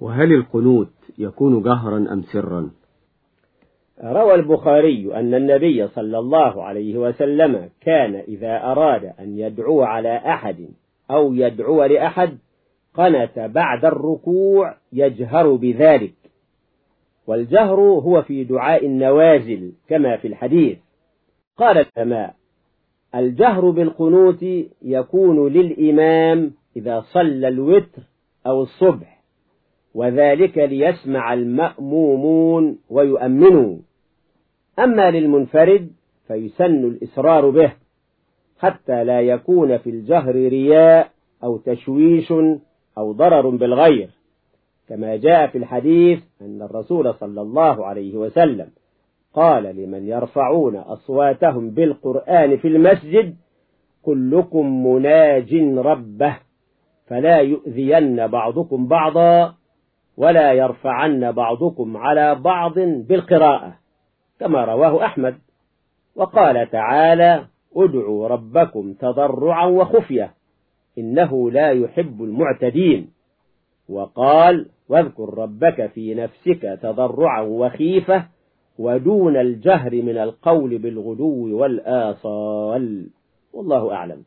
وهل القنوت يكون جهرا أم سرا؟ روى البخاري أن النبي صلى الله عليه وسلم كان إذا أراد أن يدعو على أحد أو يدعو لأحد قنت بعد الركوع يجهر بذلك. والجهر هو في دعاء النوازل كما في الحديث. قال السماء الجهر بالقنوت يكون للإمام إذا صلى الوتر أو الصبح. وذلك ليسمع المأمومون ويؤمنوا. أما للمنفرد فيسن الإسرار به حتى لا يكون في الجهر رياء أو تشويش أو ضرر بالغير. كما جاء في الحديث أن الرسول صلى الله عليه وسلم قال لمن يرفعون أصواتهم بالقرآن في المسجد كلكم مناج ربه فلا يؤذين بعضكم بعضا ولا يرفعن بعضكم على بعض بالقراءة كما رواه أحمد. وقال تعالى ادعوا ربكم تضرعا وخفية إنه لا يحب المعتدين. وقال واذكر ربك في نفسك تضرعا وخيفة ودون الجهر من القول بالغدو والآصال. والله أعلم.